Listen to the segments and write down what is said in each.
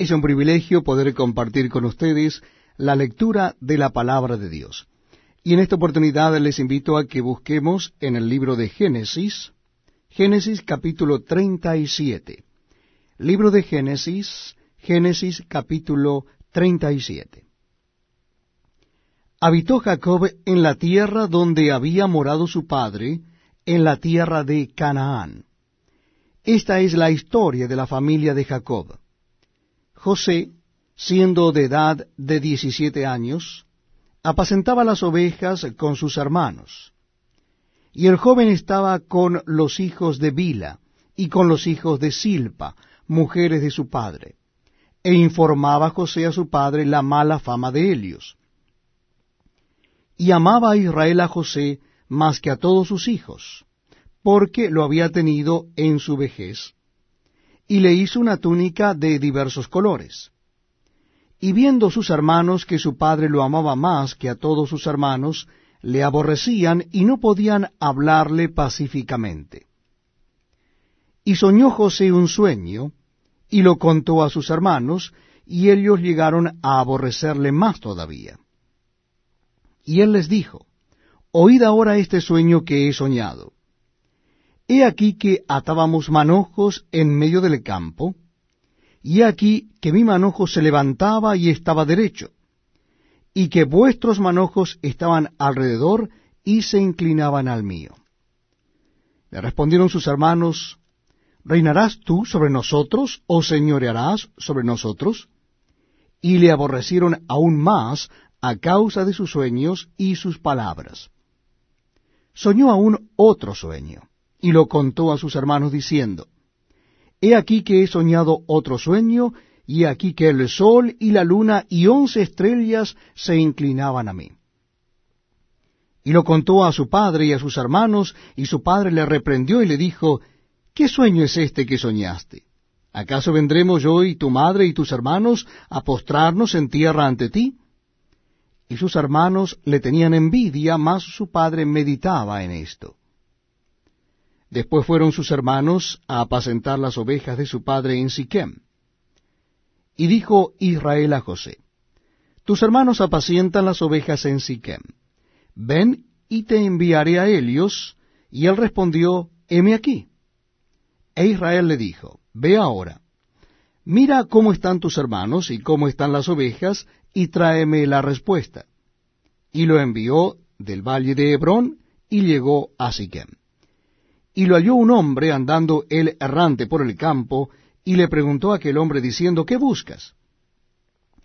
Es un privilegio poder compartir con ustedes la lectura de la palabra de Dios. Y en esta oportunidad les invito a que busquemos en el libro de Génesis, Génesis capítulo 37. Libro de Génesis, Génesis capítulo 37. Habitó Jacob en la tierra donde había morado su padre, en la tierra de Canaán. Esta es la historia de la familia de Jacob. José, siendo de edad de diecisiete años, apacentaba las ovejas con sus hermanos. Y el joven estaba con los hijos de Bila y con los hijos de Silpa, mujeres de su padre, e informaba José a su padre la mala fama de ellos. Y amaba a Israel a José más que a todos sus hijos, porque lo había tenido en su vejez y le hizo una túnica de diversos colores. Y viendo sus hermanos que su padre lo amaba más que a todos sus hermanos, le aborrecían y no podían hablarle pacíficamente. Y soñó José un sueño, y lo contó a sus hermanos, y ellos llegaron a aborrecerle más todavía. Y él les dijo, Oíd ahora este sueño que he soñado. He aquí que atábamos manojos en medio del campo, y he aquí que mi manojo se levantaba y estaba derecho, y que vuestros manojos estaban alrededor y se inclinaban al mío. Le respondieron sus hermanos, ¿Reinarás tú sobre nosotros o señorearás sobre nosotros? Y le aborrecieron aún más a causa de sus sueños y sus palabras. Soñó aún otro sueño y lo contó a sus hermanos diciendo, He aquí que he soñado otro sueño, y aquí que el sol y la luna y once estrellas se inclinaban a mí. Y lo contó a su padre y a sus hermanos, y su padre le reprendió y le dijo, ¿Qué sueño es este que soñaste? ¿Acaso vendremos yo y tu madre y tus hermanos a postrarnos en tierra ante ti? Y sus hermanos le tenían envidia, mas su padre meditaba en esto. Después fueron sus hermanos a apacentar las ovejas de su padre en Siquem. Y dijo Israel a José, Tus hermanos apacientan las ovejas en Siquem. Ven y te enviaré a ellos. Y él respondió, Heme aquí. E Israel le dijo, Ve ahora, mira cómo están tus hermanos y cómo están las ovejas, y tráeme la respuesta. Y lo envió del valle de Hebrón, y llegó a Siquem. Y lo halló un hombre andando él errante por el campo, y le preguntó a aquel hombre diciendo, ¿qué buscas?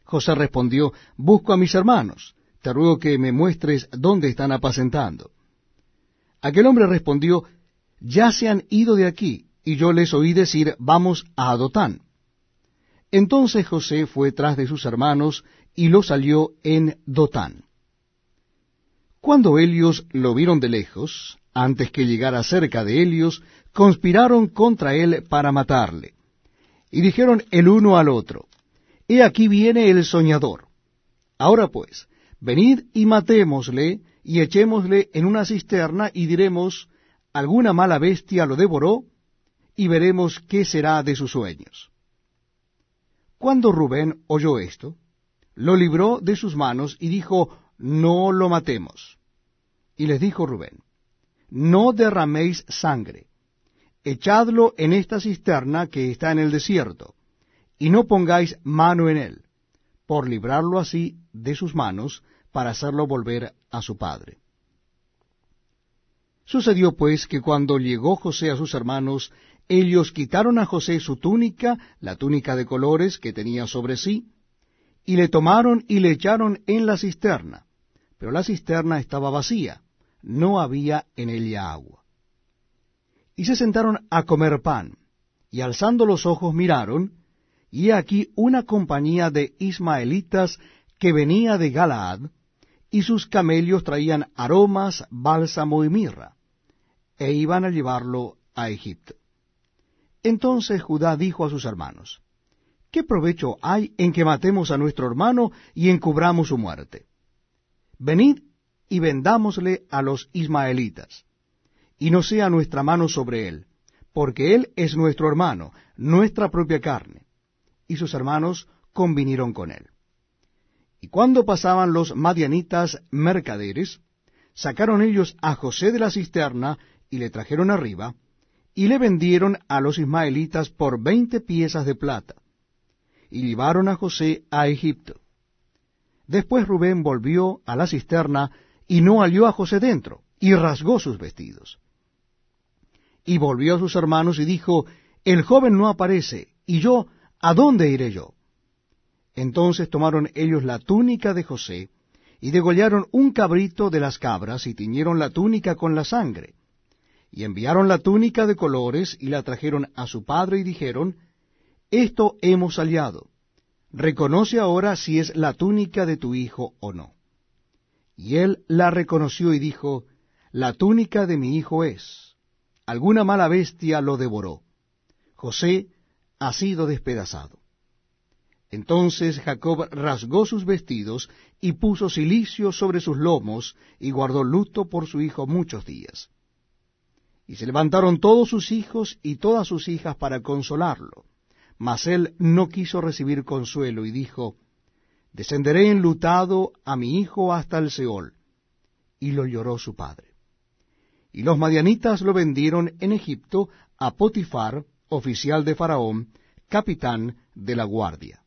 José respondió, busco a mis hermanos, te ruego que me muestres dónde están apacentando. Aquel hombre respondió, ya se han ido de aquí, y yo les oí decir, vamos a Dotán. Entonces José fue tras de sus hermanos, y los salió en Dotán. Cuando ellos lo vieron de lejos, antes que llegara cerca de ellos, conspiraron contra él para matarle. Y dijeron el uno al otro, He aquí viene el soñador. Ahora pues, venid y matémosle, y echémosle en una cisterna, y diremos, alguna mala bestia lo devoró, y veremos qué será de sus sueños. Cuando Rubén oyó esto, lo libró de sus manos y dijo, No lo matemos. Y les dijo Rubén, no derraméis sangre. Echadlo en esta cisterna que está en el desierto, y no pongáis mano en él, por librarlo así de sus manos, para hacerlo volver a su padre. Sucedió pues que cuando llegó José a sus hermanos, ellos quitaron a José su túnica, la túnica de colores que tenía sobre sí, y le tomaron y le echaron en la cisterna, pero la cisterna estaba vacía, no había en ella agua. Y se sentaron a comer pan, y alzando los ojos miraron, y aquí una compañía de ismaelitas que venía de Galaad, y sus camellos traían aromas, bálsamo y mirra, e iban a llevarlo a Egipto. Entonces Judá dijo a sus hermanos, ¿Qué provecho hay en que matemos a nuestro hermano y encubramos su muerte? Venid y vendámosle a los ismaelitas, y no sea nuestra mano sobre él, porque él es nuestro hermano, nuestra propia carne. y sus hermanos convinieron con él. Y cuando pasaban los madianitas mercaderes, sacaron ellos a José de la cisterna y le trajeron arriba, y le vendieron a los ismaelitas por veinte piezas de plata, y llevaron a José a Egipto. Después Rubén volvió a la cisterna y no halló a José dentro, y rasgó sus vestidos. Y volvió a sus hermanos y dijo, El joven no aparece, y yo, ¿a dónde iré yo? Entonces tomaron ellos la túnica de José, y degollaron un cabrito de las cabras, y tiñeron la túnica con la sangre. Y enviaron la túnica de colores, y la trajeron a su padre, y dijeron, Esto hemos hallado. Reconoce ahora si es la túnica de tu hijo o no. Y él la reconoció y dijo, La túnica de mi hijo es. Alguna mala bestia lo devoró. José ha sido despedazado. Entonces Jacob rasgó sus vestidos y puso cilicio sobre sus lomos y guardó luto por su hijo muchos días. Y se levantaron todos sus hijos y todas sus hijas para consolarlo. Mas él no quiso recibir consuelo y dijo, Descenderé enlutado a mi hijo hasta el Seol. Y lo lloró su padre. Y los madianitas lo vendieron en Egipto a Potifar, oficial de Faraón, capitán de la guardia.